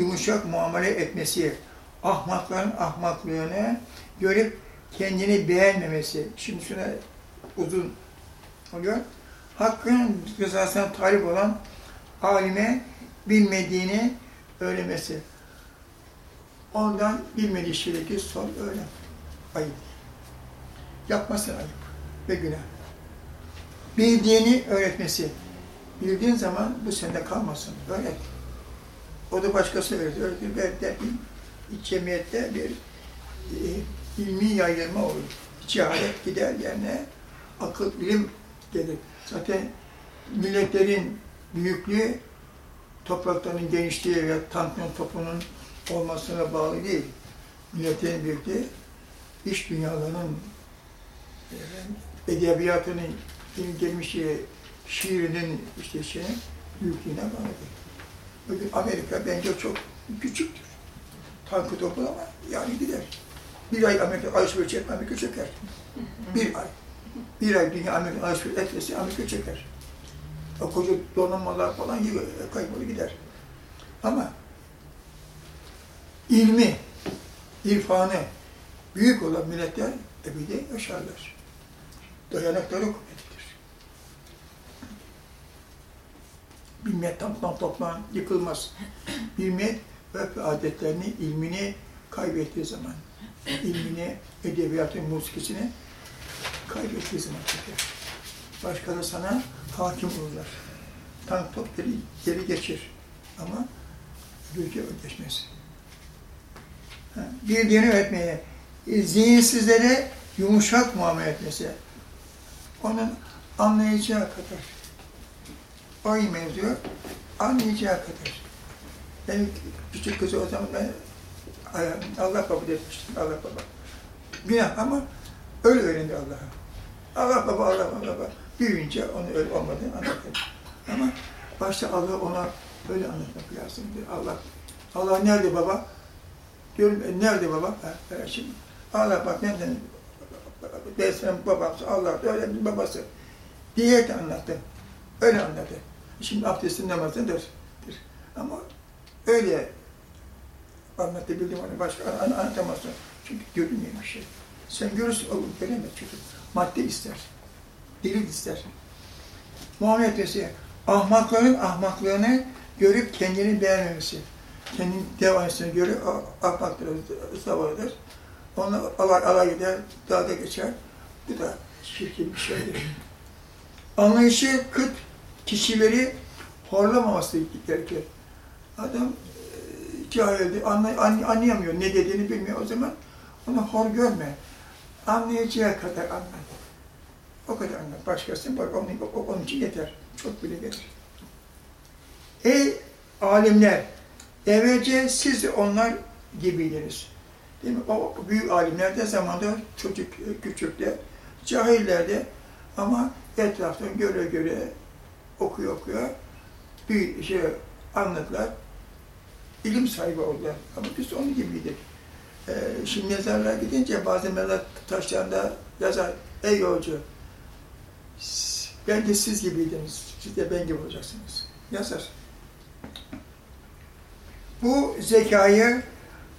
yumuşak muamele etmesi, ahmakların ahmaklığını görüp kendini beğenmemesi. Şimdi şuna uzun oluyor. Hakkın rızasına talip olan alime bilmediğini öğrenmesi. Ondan bilmediği şeydeki sor öyle. Ayıp. Yapmasın ayıp ve günah. Bildiğini öğretmesi. Bildiğin zaman bu sende kalmasın. Öğret. O da başkası. Öğretir. Belki de bir cemiyette bir e, ilmi yayılma olur. Cehalet gider yerine akıl, ilim gelir. Zaten milletlerin büyüklüğü topraklarının genişliği ve tansiyon topunun olmasına bağlı değil. Milletlerin büyüklüğü iş dünyalarının e, edebiyatının gelmişliği, şiirinin işte şeyin büyüklüğüne bağlıdır. Bugün Amerika bence çok küçüktür. Tankı topu ama yani gider. Bir ay Amerika alışveriş etme, Amerika çeker. Bir ay. Bir ay dünya Amerika alışveriş etmesi Amerika çeker. O koca donanmalar falan kaybolur gider. Ama ilmi, irfanı büyük olan milletler ebedi yaşarlar. Dayanakları kuvvetlidir. Millet tam tam toplan yıkılmaz. Millet örf adetlerini, ilmini kaybettiği zaman, ilmini, edebiyatın, musikisini kaybettiği zaman çeker. Başkaları sana hakim olurlar. Tank top geri, geri geçir. Ama ülke geçmez. Bildiğini öğretmeye, zihinsizlere yumuşak muamele etmesi. Onun anlayacağı kadar. O mevzu anlayacağı kadar. Benim küçük kızı o zaman ben Allah kabul etmiştim, Allah baba. Günah ama öyle öğrendi Allah'a. Allah baba, Allah baba. Büyüyünce onu öyle olmadığını anlattı. Ama başta Allah ona öyle anlatmak lazım. Allah, Allah nerede baba? Diyorum, e, nerede baba? Ha, şimdi Allah bak nereden? Beslenin babası, Allah da öyle babası. Diye de anlattı. Öyle anlattı. Şimdi abdestin namazıdır. Ama öyle anlattı bildiğim onu başka an, anlatamazsın. Çünkü görünmeyen bir şey. Sen görürsün, o göremez çünkü. Madde ister. Delil ister. Muhammed Mesih, ahmakların ahmaklığını görüp kendini beğenmemesi. Kendini devamlısını görüp ahmaktır, zavallıdır. Onu alay, alay gider, dağda geçer. Bu da çirkin bir şeydir. Anlayışı kıt kişileri horlamaması gerekir. Adam e, cahildi, anlay, anlayamıyor, ne dediğini bilmiyor o zaman. Onu hor görme. Anlayacağı kadar anlat. O kadar anlat. Başkasının bak onun, onun için yeter. Çok bile gelir. Ey alimler! Evvelce siz de onlar gibiydiniz. Değil mi? O büyük alimler de zamanda çocuk, küçükler, cahiller de ama etraftan göre göre okuyor okuyor bir şey anladılar. ilim sahibi oldular. Ama biz onun gibiydik. Ee, şimdi mezarlığa gidince bazı mezar taşlarında yazar, ey yolcu, ben de siz gibiydiniz, siz de ben gibi olacaksınız. Yazar. Bu zekayı,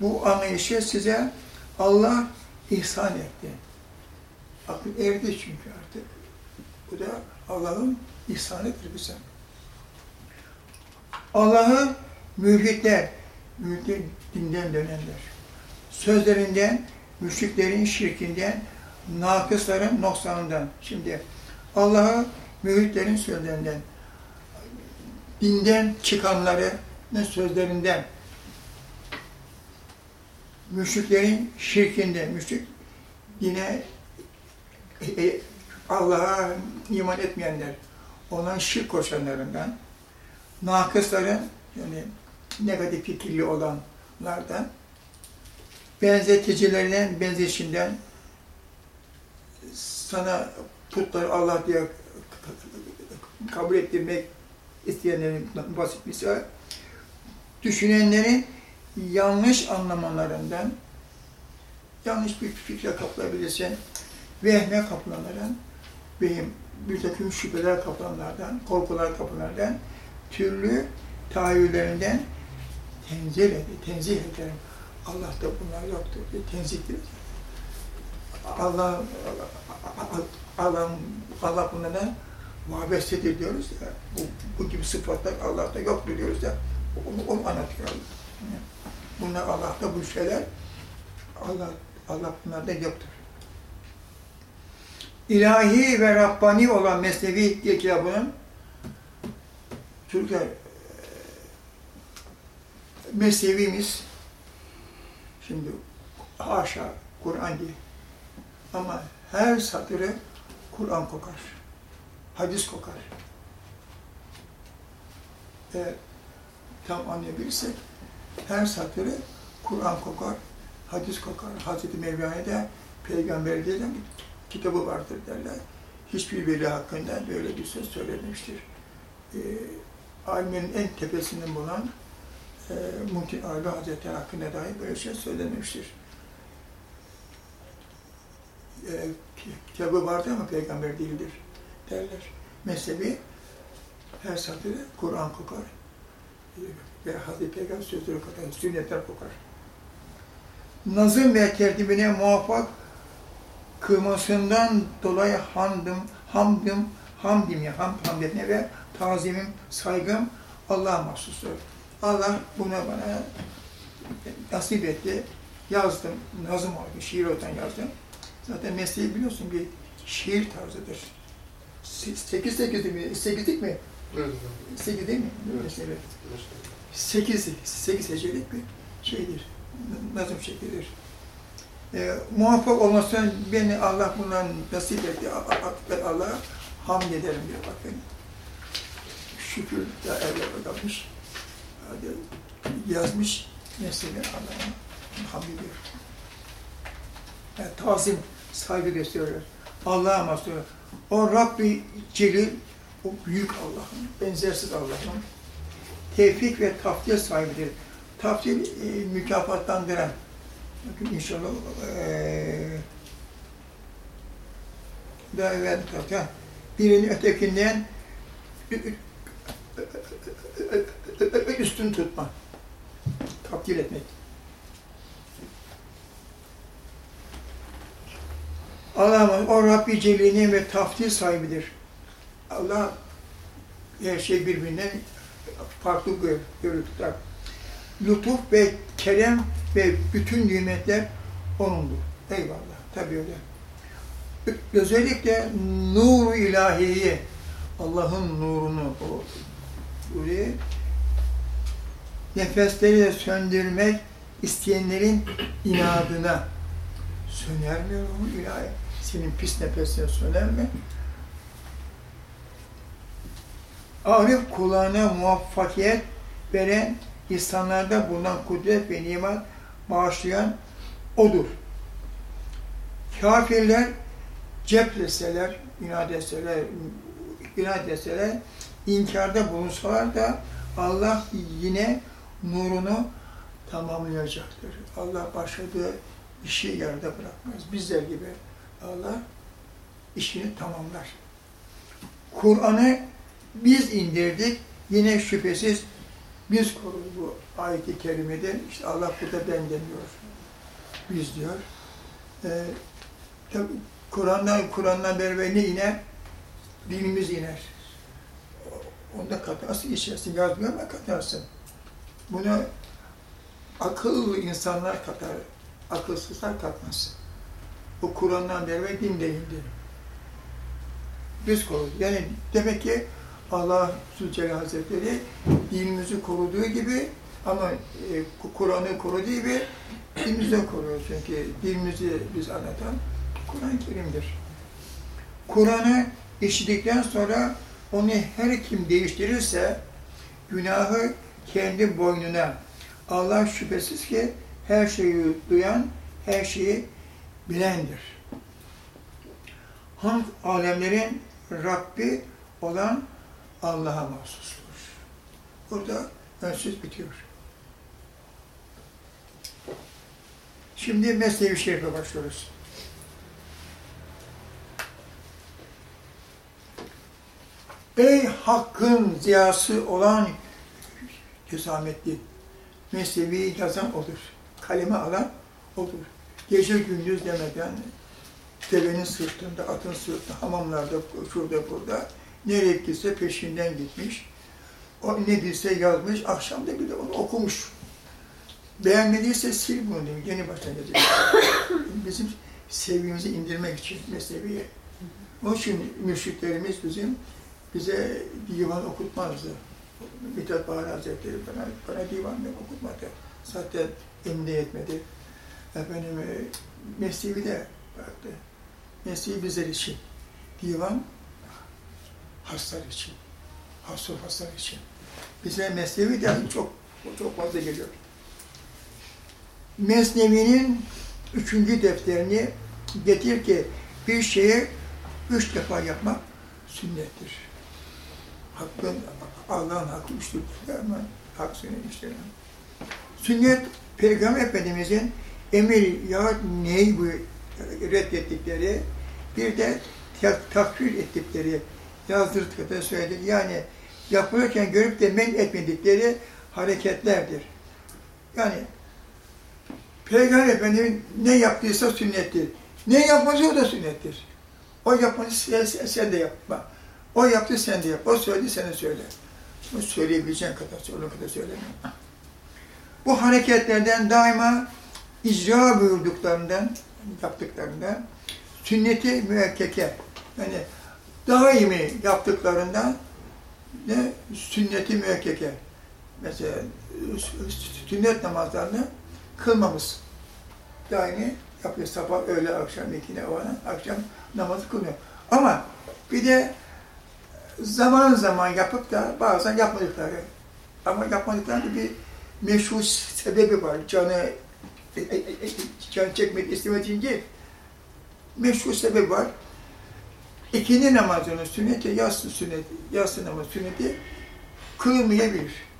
bu anlayışı size Allah ihsan etti. Akıl erdi çünkü artık. Bu da Allah'ın ihsanıdır bize. Allah'ı mülhitler, mülhitler dinden dönenler. Sözlerinden, müşriklerin şirkinden, nakısların noksanından. Şimdi Allah'ı mühitlerin sözlerinden, dinden çıkanları sözlerinden, müşriklerin şirkinde, müşrik yine e, e, Allah'a iman etmeyenler, olan şirk koşanlarından, nakısların, yani negatif fikirli olanlardan, benzeticilerinden, benzeşinden, sana putları Allah diye kabul ettirmek isteyenlerin basit misal, düşünenlerin yanlış anlamalarından, yanlış bir fikre kapılabilirsen, vehme kapılanların, vehim, bir takım şüpheler kapılanlardan, korkular kapılanlardan, türlü tahayyüllerinden tenzih, ederim, tenzih ederim. Allah'ta bunlar yoktur diye tenzih edilir. Allah, Allah, Allah bunlara vabestedir diyoruz ya. Bu, bu gibi sıfatlar Allah'ta yoktur diyoruz ya. Onu, onu anlatıyor Allah. Bunlar Allah'ta bu şeyler Allah Allah bunlarda yoktur. İlahi ve Rabbani olan Mesnevi diye kitabının Türkler Mesnevimiz şimdi haşa Kur'an diye ama her satırı Kur'an kokar. Hadis kokar. Eğer tam anlayabilirsek her satırı Kur'an kokar, hadis kokar. Hazreti Mevlana'da peygamber diye bir kitabı vardır derler. Hiçbir veli hakkında böyle bir söz söylemiştir. Ee, alimin en tepesinden bulunan e, Muhtin Arabi Hazretleri hakkında dahi böyle şey söylenmiştir. E, kitabı vardı ama peygamber değildir derler. Mezhebi her satırı Kur'an kokar e, ve Hazreti Peygamber sözleri kokar, sünnetler kokar. Nazım ve tertibine muvaffak kılmasından dolayı hamdım, hamdım, hamdim ya ham, hamdetine ve tazimim, saygım Allah'a mahsustur. Allah bunu bana nasip etti. Yazdım, nazım oldu, şiir oradan yazdım. Zaten mesleği biliyorsun bir şiir tarzıdır. Sekiz sekizlik mi? Sekizlik mi? Sekiz değil mi? Evet. Sekiz, sekiz hecelik bir şeydir. Nazım şeklidir. E, muvaffak olmasına beni Allah bundan nasip etti. Allah'a hamd ederim diyor bakın. Şükür da evvel kalmış. Yazmış. Mesela Allah'a hamd ediyor. Yani tazim, saygı gösteriyor. Allah'a mahsus. O Rabbi Celil, o büyük Allah'ın, benzersiz Allah'ın tevfik ve taftil sahibidir. Taftil e, mükafatlandıran. Bakın inşallah e, daha evvel zaten birini ötekinden üstün tutma. Taftil etmek. Allah o Rabbi Celil'in ve taftil sahibidir. Allah her şey birbirinden farklı görür tutar. Lütuf ve kerem ve bütün nimetler O'nundur. Eyvallah. Tabii öyle. Özellikle nur ilahiyi, Allah'ın nurunu, o buraya nefesleri söndürmek isteyenlerin inadına söner mi o ilahi? Senin pis nefesine söner mi? Arif kulağına muvaffakiyet veren, insanlarda bulunan kudret ve nimet bağışlayan O'dur. Kafirler cep deseler, inat etseler, inat etseler, inkarda bulunsalar da Allah yine nurunu tamamlayacaktır. Allah başladığı işi yarıda bırakmaz. Bizler gibi Allah işini tamamlar. Kur'an'ı biz indirdik, yine şüphesiz biz koruduk ayet-i kerimede. İşte Allah burada ben demiyor. Biz diyor. Tabi Kur'an'dan Kur'an'dan beri ne iner? Dinimiz iner. Onda katarsın, içersin, yazmıyor ama katarsın. Bunu akıllı insanlar katar, akılsızlar katmaz. Bu Kur'an'dan beri din değildi. Biz koruduk. Yani demek ki Allah Zülcelal Hazretleri dinimizi koruduğu gibi ama e, Kur'an'ı koruduğu gibi dinimizi de koruyor. Çünkü dinimizi biz anlatan Kur'an-ı Kerim'dir. Kur'an'ı işledikten sonra onu her kim değiştirirse günahı kendi boynuna. Allah şüphesiz ki her şeyi duyan, her şeyi bilendir. Hamd alemlerin Rabbi olan Allah'a mahsustur. Burada önsüz bitiyor. Şimdi Mesnevi Şerif'e başlıyoruz. Ey hakkın ziyası olan Hüsamettin, Mesnevi yazan odur. Kaleme alan odur. Gece gündüz demeden devenin sırtında, atın sırtında, hamamlarda, şurada burada nereye gitse peşinden gitmiş. O ne bilse yazmış, akşam da bir de onu okumuş. Beğenmediyse sil bunu diyor, yeni baştan yazacak. bizim sevgimizi indirmek için mesneviye. Onun için mürşitlerimiz bizim bize divan okutmazdı. Mithat Bahar Hazretleri bana, bana divan okutmadı. Zaten emni etmedi. Efendim, e, mesnevi de baktı. Mesnevi bizler için. Divan hastalar için. Hasta hastalar için. Bize mesnevi de çok çok fazla geliyor. Mesnevi'nin üçüncü defterini getir ki bir şeyi üç defa yapmak sünnettir. Hakkın, Allah'ın hakkı üçtür. Ama hak sünnet Sünnet, Peygamber Efendimiz'in emir ya neyi bu reddettikleri, bir de takdir ettikleri yazdırdıkları söyledik. Yani yapılırken görüp de men etmedikleri hareketlerdir. Yani Peygamber Efendimiz ne yaptıysa sünnettir. Ne yapmazsa o da sünnettir. O yapması sen, sen de yapma. O yaptı sen de yap. O söyledi sen de söyle. Bu söyleyebileceğin kadar söyle, kadar söyleme. Bu hareketlerden daima icra buyurduklarından, yaptıklarından sünneti müekkeke yani daimi yaptıklarından ne sünneti müekkeke mesela sünnet namazlarını kılmamız daimi yapıyor. Sabah, öğle, akşam, ikine, ovana, akşam namazı kılıyor. Ama bir de zaman zaman yapıp da bazen yapmadıkları ama yapmadıkları bir meşhur sebebi var. Canı e, e, e, can çekmek istemediğin. Meşhur sebebi var. İkindi namazının sünneti, yatsı sünneti, yatsı namazı sünneti kılmayabilir.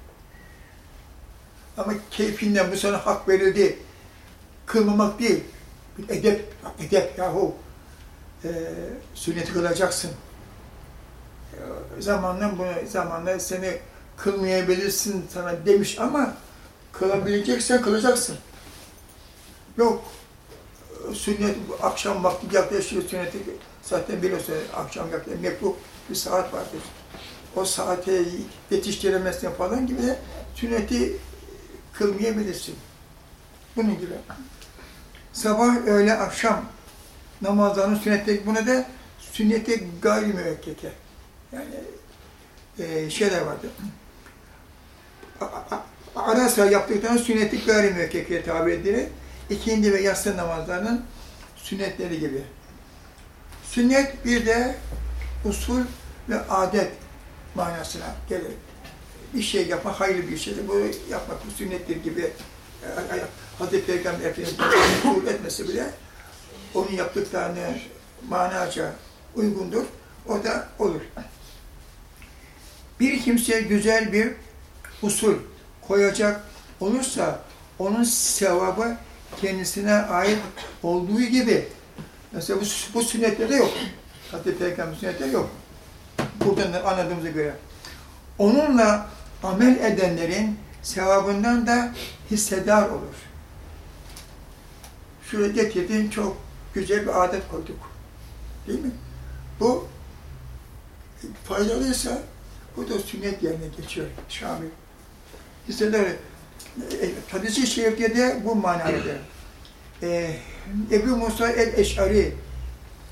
Ama keyfinden bu sana hak verildi. Kılmamak değil. Bir edep, edep yahu. Ee, sünneti kılacaksın. Ee, zamanla bunu, zamanla seni kılmayabilirsin sana demiş ama kılabileceksen kılacaksın. Yok. Sünnet akşam vakti yaklaşıyor sünneti zaten biliyorsun akşam yaklaşıyor mekruh bir saat vardır. O saate yetiştiremezsin falan gibi de sünneti kılmayabilirsin. Bunun gibi. Sabah, öğle, akşam namazlarının sünnetleri, buna da sünnete gayri müekkeke. Yani e, şeyler vardı. Ara sıra yaptıktan sünneti gayri müekkeke tabi edilir. İkindi ve yatsı namazlarının sünnetleri gibi. Sünnet bir de usul ve adet manasına gelir bir şey yapmak hayırlı bir şeydir. Bu yapmak bu sünnettir gibi e, Hazreti Peygamber Efendimiz kabul etmesi bile onun yaptıklarını manaca uygundur. O da olur. Bir kimse güzel bir usul koyacak olursa onun sevabı kendisine ait olduğu gibi mesela bu, bu sünnette yok. Hazreti Peygamber sünnette yok. Buradan anladığımıza göre. Onunla amel edenlerin sevabından da hissedar olur. Şuraya getirdiğin çok güzel bir adet koyduk. Değil mi? Bu faydalıysa bu da sünnet yerine geçiyor Şamil. Hissedar. E, Hadis-i Şerif'te de bu manada. Ee, Ebu Musa el-Eş'ari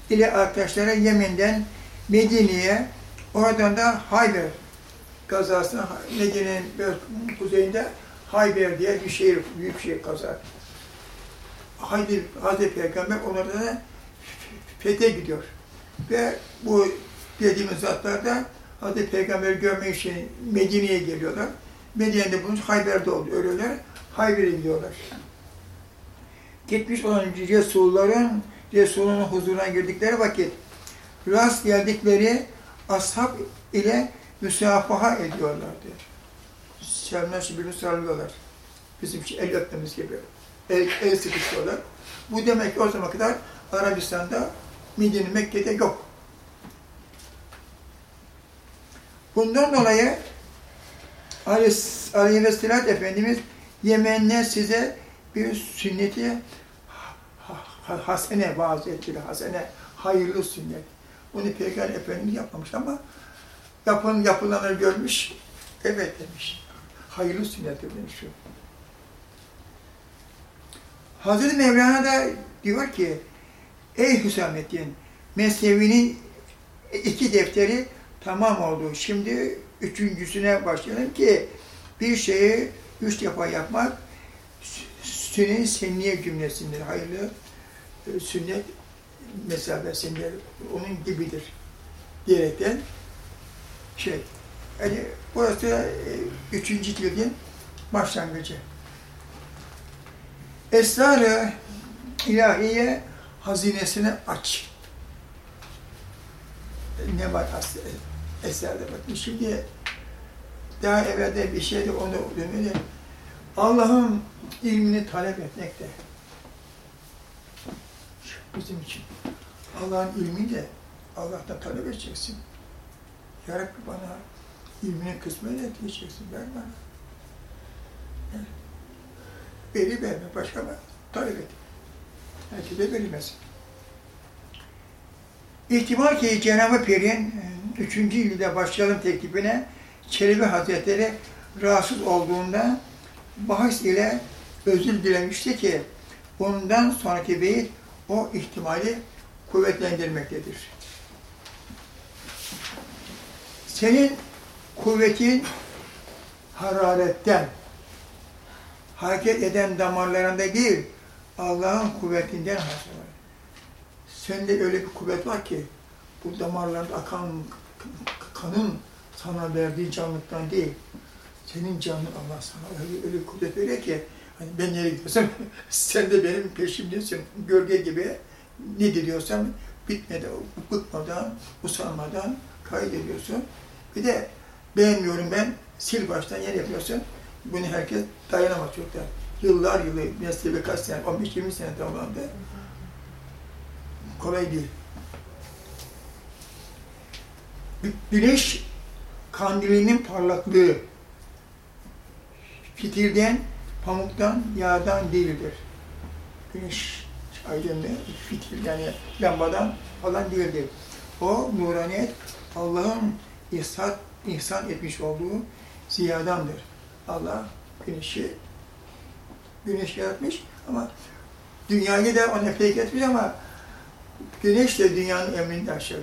ile arkadaşları Yemen'den Medine'ye, oradan da Hayber kazasına Medine'nin kuzeyinde Hayber diye bir şehir, büyük şehir kaza. Haydi, Hazreti Peygamber onlara da fethe gidiyor. Ve bu dediğimiz zatlarda Hazreti Peygamber görmek için Medine'ye geliyorlar. Medine'de bunu Hayber'de oldu, ölüyorlar. Hayber'e gidiyorlar. Gitmiş olan Resulların, Resul'un huzuruna girdikleri vakit rast geldikleri ashab ile müsafaha ediyorlardı. Sevmez birbirini sarılıyorlar. Bizim için el öpmemiz gibi. El, el sıkışıyorlar. Bu demek ki o zaman kadar Arabistan'da, Medine, Mekke'de yok. Bundan dolayı Aleyhisselatü Efendimiz Yemenler size bir sünneti ha- ha- hasene vaaz ettiler. Hasene hayırlı sünnet. Bunu Peygamber Efendimiz yapmamış ama yapın, yapılanları görmüş, evet demiş. Hayırlı sünnet demiş şu. Hazreti Mevlana da diyor ki, ey Hüsamettin, Mesnevi'nin iki defteri tamam oldu. Şimdi üçüncüsüne başlayalım ki bir şeyi üç defa yapmak sünnet senniye cümlesindir. Hayırlı e, sünnet mesabesinde onun gibidir diyerekten şey yani burası e, üçüncü cildin başlangıcı. Esrar-ı ilahiye hazinesini aç. Ne var aslında eserde bakın. Şimdi daha evvelde bir şeydi onu demeli. Allah'ın ilmini talep etmek de bizim için. Allah'ın ilmini de Allah'tan talep edeceksin. Ya bana ilmini kısmet et diyeceksin. Ver bana. Yani, Veri verme, başka mı? Talep et. Herkese verilmez. İhtimal ki Cenab-ı Pir'in 3. yılda başlayalım teklifine Çelebi Hazretleri rahatsız olduğunda bahis ile özür dilemişti ki bundan sonraki beyit o ihtimali kuvvetlendirmektedir. Senin kuvvetin hararetten, hareket eden damarlarında değil, Allah'ın kuvvetinden hasıl Sende öyle bir kuvvet var ki, bu damarlarda akan kanın sana verdiği canlıktan değil, senin canın Allah sana öyle, öyle bir veriyor ki, hani ben nereye gidiyorsam, sen de benim peşimdesin, gölge gibi ne diliyorsam bitmeden, bıkmadan, usanmadan kaydediyorsun. Bir de beğenmiyorum ben, sil baştan yer yapıyorsun. Bunu herkes dayanamaz çocuklar. Yıllar yılı, mesleği kaç sene, 15-20 sene tamamlandı. Kolay değil. Güneş kandilinin parlaklığı fitilden, pamuktan, yağdan değildir. Güneş aydınlığı fitil yani lambadan falan değildir. O nuraniyet Allah'ın ihsan, ihsan etmiş olduğu ziyadandır. Allah güneşi güneş yaratmış ama dünyayı da ona pek etmiş ama güneş de dünyanın emrinde aşağı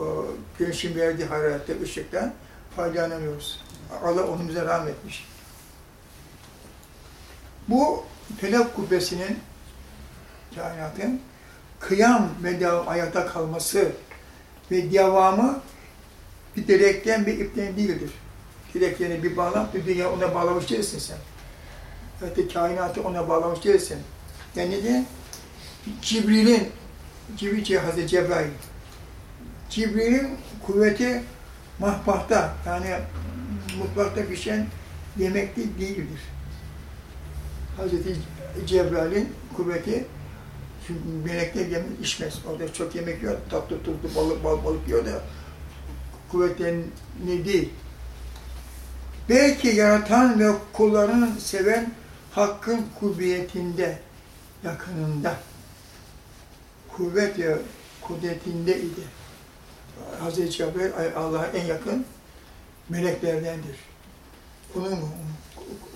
o güneşin verdiği hararette, ışıktan faydalanamıyoruz. Allah onu bize rahmetmiş. Bu felak kubbesinin kainatın kıyam ve ayakta kalması ve devamı bir direkten bir ipten değildir. Direklerini bir bağlam, bir dünya ona bağlamış değilsin sen. Evet, kainatı ona bağlamış değilsin. Yani de Cibril'in, Cibril Hazreti Cebrail, Cibril'in kuvveti mahbahta, yani mutfakta pişen yemek değildir. Hazreti Cebrail'in kuvveti çünkü melekler yemek içmez. Orada çok yemek yiyor, tatlı tuzlu balık, bal balık yiyor da kuvvetlerini değil. Belki yaratan ve kullarının seven hakkın kuvvetinde, yakınında, kuvvet ya kudretinde idi. Hazreti Cebrail Allah'a en yakın meleklerdendir. Bunun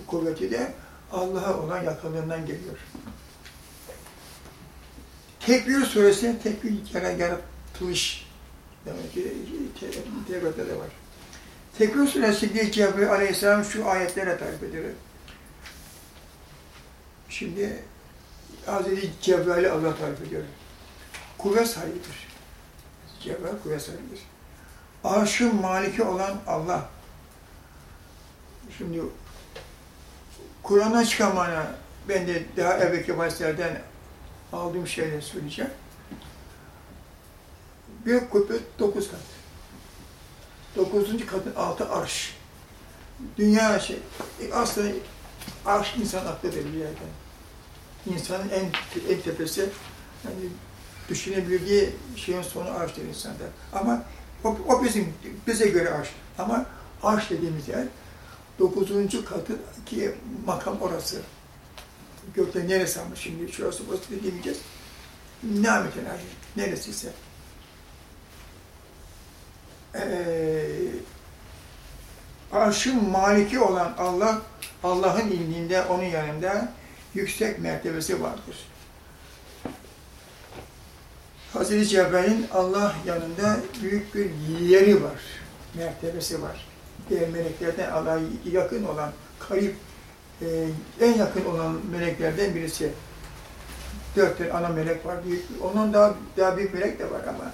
kuvveti de Allah'a olan yakınlığından geliyor. Tekbir suresi, tekbir yaratılış demek ki Tevrat'ta da var. Tekbir suresinde Cebrail aleyhisselam şu ayetlerle tarif ediyor. Şimdi Hazreti Cebrail'i Allah tarif ediyor. Kuvvet sahibidir. Cebrail kuvvet sahibidir. Arşın maliki olan Allah. Şimdi Kur'an'dan çıkan mana, ben de daha evvelki bahslerden aldığım şeyleri söyleyeceğim. Bir kubbe dokuz kat. Dokuzuncu katın altı arş. Dünya şey, aslında arş insan aklıdır bir yerden. İnsanın en, en tepesi, yani düşünebildiği şeyin sonu arştır insanda. Ama o, o bizim, bize göre arş. Ama arş dediğimiz yer, Dokuzuncu katı ki makam orası. Gökte neresi ama şimdi şurası burası demeyeceğiz. Nimet ilahi. Neresiyse. Ee, arşın maliki olan Allah, Allah'ın ilminde, onun yanında yüksek mertebesi vardır. Hazreti Cebrail'in Allah yanında büyük bir yeri var, mertebesi var. Diğer meleklerden Allah'a yakın olan, karip, e, en yakın olan meleklerden birisi. Dört ana melek var. Büyük, onun daha, daha büyük melek de var ama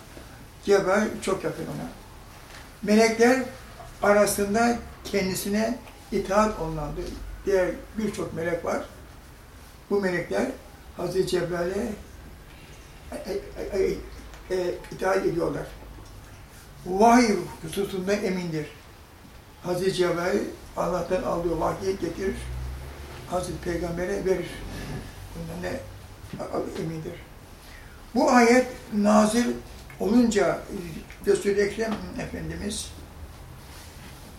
Cebrail çok yakın ona. Melekler arasında kendisine itaat olunandır. Diğer birçok melek var. Bu melekler Hazreti Cebrail'e e, e, e, e, itaat ediyorlar. Vahiy hususunda emindir. Hazreti Cebrail Allah'tan aldığı vahyi getirir. Hazreti Peygamber'e verir. Bundan ne emindir. Bu ayet nazil olunca Resul-i Ekrem Efendimiz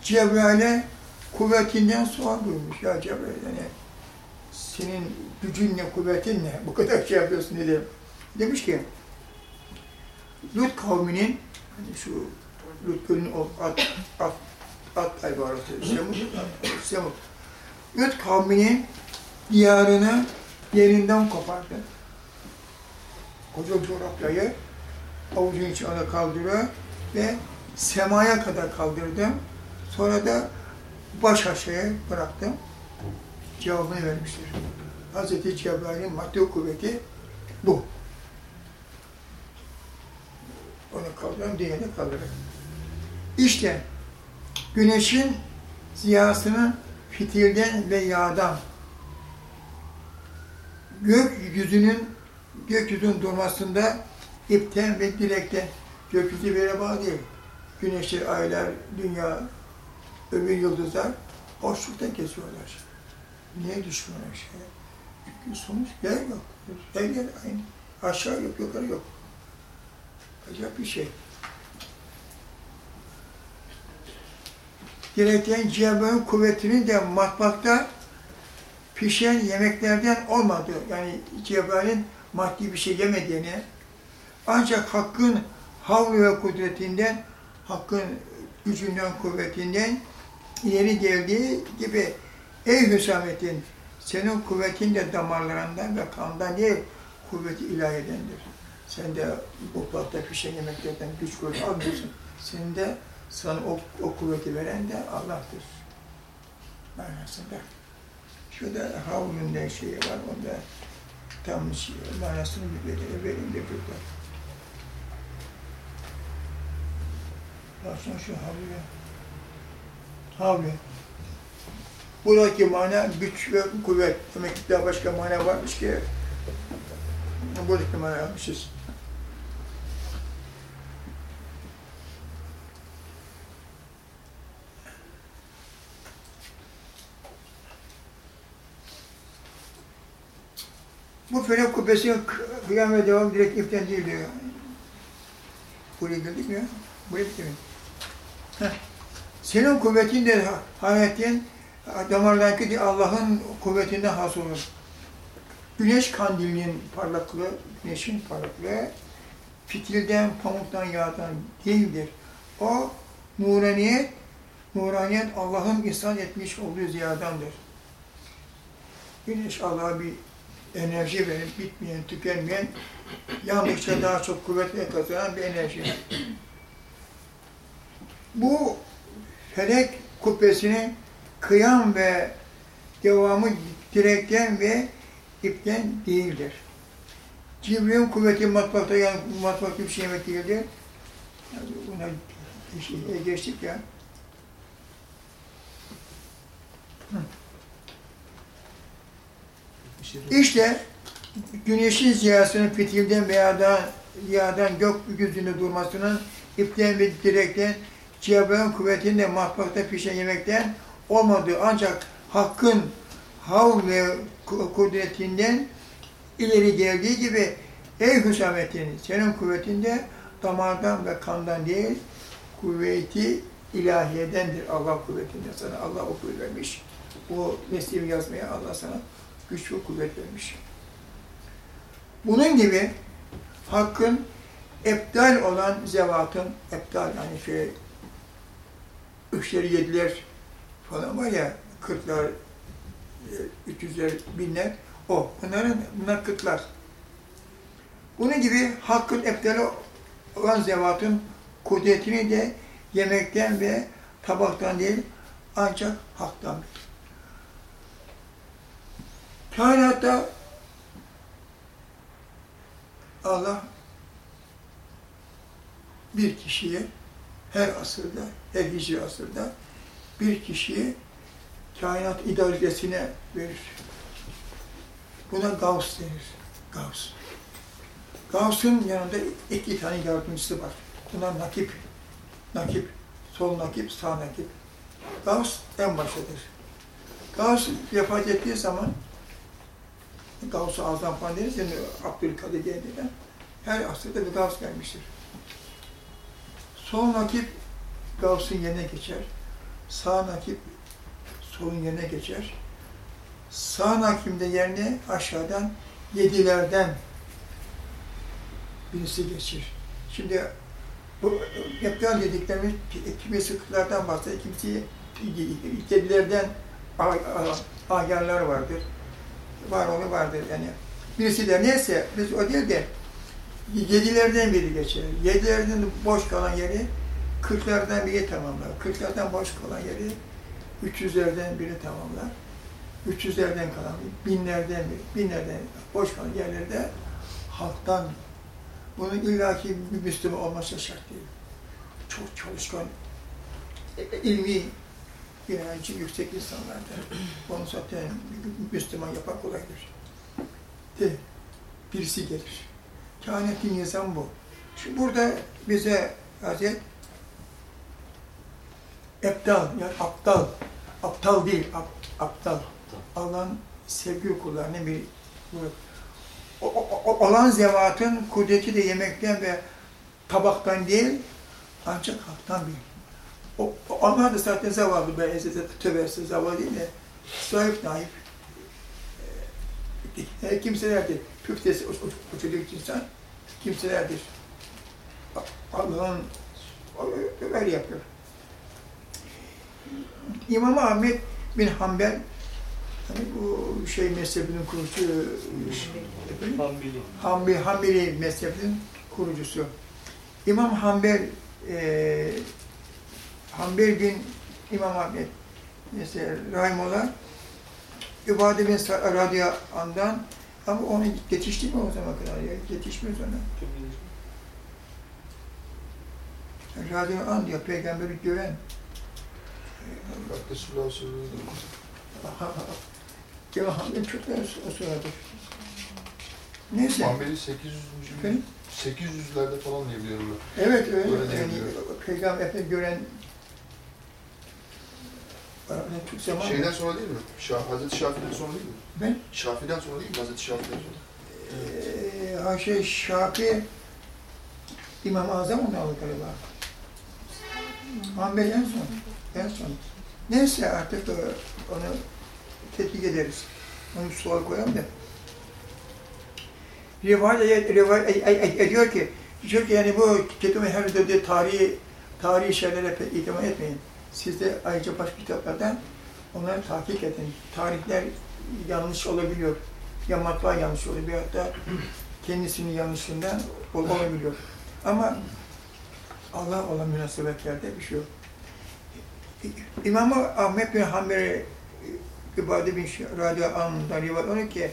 Cebrail'e kuvvetinden sual duymuş. Ya Cebrail yani senin gücün ne, kuvvetin ne? Bu kadar şey yapıyorsun dedi. Demiş ki Lut kavminin hani şu Lut gölünün at, at, at tayfa arası Semud, Semud. Lut kavminin diyarını yerinden kopardı. Koca coğrafyayı avucun içine kaldırıyor ve semaya kadar kaldırdım. Sonra da baş aşağıya bıraktım. Cevabını vermiştir. Hz. Cebrail'in maddi kuvveti bu. Onu kaldıran diğerini kaldırır. İşte güneşin ziyasını fitilden ve yağdan gökyüzünün gökyüzünün durmasında ipten ve dilekten gökyüzü böyle bağlı değil. Güneşler, aylar, dünya, öbür yıldızlar boşluktan kesiyorlar. Niye düşmüyorlar şeye? Çünkü sonuç yer yok. Her yer aynı. Aşağı yok, yukarı yok. Acayip bir şey. Gereken Cebrail'in kuvvetinin de matbakta pişen yemeklerden olmadığı, yani Cebrail'in maddi bir şey yemediğini, ancak Hakk'ın havlu ve kudretinden, Hakk'ın gücünden, kuvvetinden ileri geldiği gibi ey Hüsamettin senin kuvvetin de damarlarından ve kandan değil, kuvveti ilahidendir. Sen de mutfakta pişen yemeklerden güç kuvvet almıyorsun. Senin de sana o, o kuvveti veren de Allah'tır. Manasında. Şurada havlunun şeyi var, onda tam şey, manasını vereyim de burada. Baksana şu havluya. Havlu. Buradaki mana güç ve kuvvet. Demek ki daha başka mana varmış ki buradaki mana yapmışız. Bu felek kubbesinin kıyam ve devam direkt ipten değil diyor. Buraya geldik mi ya? Buraya bitti mi? Heh. Senin kuvvetin de hayatın damarlardaki Allah'ın kuvvetinden has olur. Güneş kandilinin parlaklığı, güneşin parlaklığı fitilden, pamuktan, yağdan değildir. O nuraniyet, nuraniyet Allah'ın ihsan etmiş olduğu ziyadandır. Güneş Allah'a bir enerji verip bitmeyen, tükenmeyen, yandıkça daha çok kuvvetle kazanan bir enerji. Bu felek kubbesini kıyam ve devamı direkten ve ipten değildir. Cibril'in kuvveti matbakta yani matbakta bir şey yemek değildir. Buna şeye geçtik ya. İşte güneşin ziyasının fitilden veya da yağdan gökyüzünde durmasının ipten ve direkten Cebrail'in kuvvetinde matbakta pişen yemekten olmadığı ancak hakkın havl ve kudretinden ileri geldiği gibi ey Hüsamettin senin kuvvetinde damardan ve kandan değil kuvveti ilahiyedendir. Allah kuvvetinden sana Allah o vermiş. Bu mesleği yazmaya Allah sana güç ve kuvvet vermiş. Bunun gibi hakkın eptal olan zevatın, eptal yani şey, üçleri yediler falan var ya, kırklar, e, üç yüzler, binler, o. Bunların, bunlar kırklar. Bunun gibi hakkın eptali olan zevatın kudretini de yemekten ve tabaktan değil, ancak haktan bilir. Kainatta Allah bir kişiye her asırda, her hicri asırda bir kişiye kainat idaresine verir. Buna Gavs denir. Gavs. Gavs'ın yanında iki tane yardımcısı var. Buna nakip. Nakip. Sol nakip, sağ nakip. Gavs en baştadır. Gavs vefat ettiği zaman Gavs-ı Azam falan deriz ya, Abdülkadir denilen her asırda bir Gavs gelmiştir. Sol nakip Gavs'ın yerine geçer. Sağ nakip solun yerine geçer. Sağ nakibin de yerine aşağıdan yedilerden birisi geçir. Şimdi bu yapılan dediklerimiz kimisi kırklardan bahseder, kimisi yedilerden agerler vardır. Var onu vardır yani. Birisi de neyse biz o değil de yedilerden biri geçer. Yedilerden boş kalan yeri kırklardan biri tamamlar. Kırklardan boş kalan yeri 300'lerden biri tamamlar. 300'lerden kalan, binlerden biri, binlerden boş kalan yerlerde halktan bunun illaki bir Müslüman olması şart değil. Çok çalışkan, e, ilmi inancı yüksek insanlardır. Onu zaten Müslüman yapan kolaydır. De, birisi gelir. Kainatın nizam bu. Şimdi burada bize Hazret Ebdal, yani aptal, aptal değil, ap, aptal. Allah'ın sevgi kullarının bir o, o, olan zevatın kudreti de yemekten ve tabaktan değil, ancak haktan bir. O, onlar da zaten zavallı, ben ezete töbersiz zavallı değil de, sahip naip. E, kimselerdir. Püftesi uçucuk insan, kimselerdir. Allah'ın öyle yapıyor. İmam Ahmet bin Hanbel hani bu şey mezhebinin kurucusu Hanbeli. Hanbeli, Hanbeli mezhebinin kurucusu. İmam Hanbel e, Hanbel bin İmam Ahmet mesela Rahimullah İbade bin radyo andan ama onu yetişti mi o zaman kadar ya? Yetişmiyor sonra. Radyo an diyor, peygamberi gören. Resulullah söylüyor. Cevahamdin çok da o sırada. Neyse. Muhammed'i 800. Efendim? 800'lerde falan diye biliyorum ben. Evet öyle. Öyle yani, diyor. Peygamber'i gören Arap'ın Türk zamanı. Şeyden sonra değil mi? Şah, Hazreti Şafii'den sonra değil mi? Ben Şafii'den sonra değil mi? Hazreti Şafii'den sonra. eee Haşe Şafi İmam-ı Azam onu aldı galiba. Hanbel en son. En son. Neyse artık e, onu tetkik ederiz. Onu sual koyalım da. Rivayet, rivayet ediyor ki, diyor ki yani bu ketime her dediği tarihi, tarihi şeylere pek itimat etmeyin. Siz de ayrıca başka kitaplardan onları tahkik edin. Tarihler yanlış olabiliyor. Ya matbaa yanlış olabiliyor, hatta kendisinin yanlışlığından ol- olabiliyor. Ama Allah olan münasebetlerde bir şey yok. İmam Ahmet bin Hanbel'e İbade bin Radyo Anı'ndan rivayet onu ki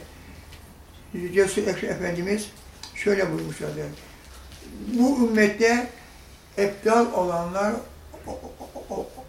Resul Ekrem Efendimiz şöyle buyurmuşlardır. Bu ümmette efdal olanlar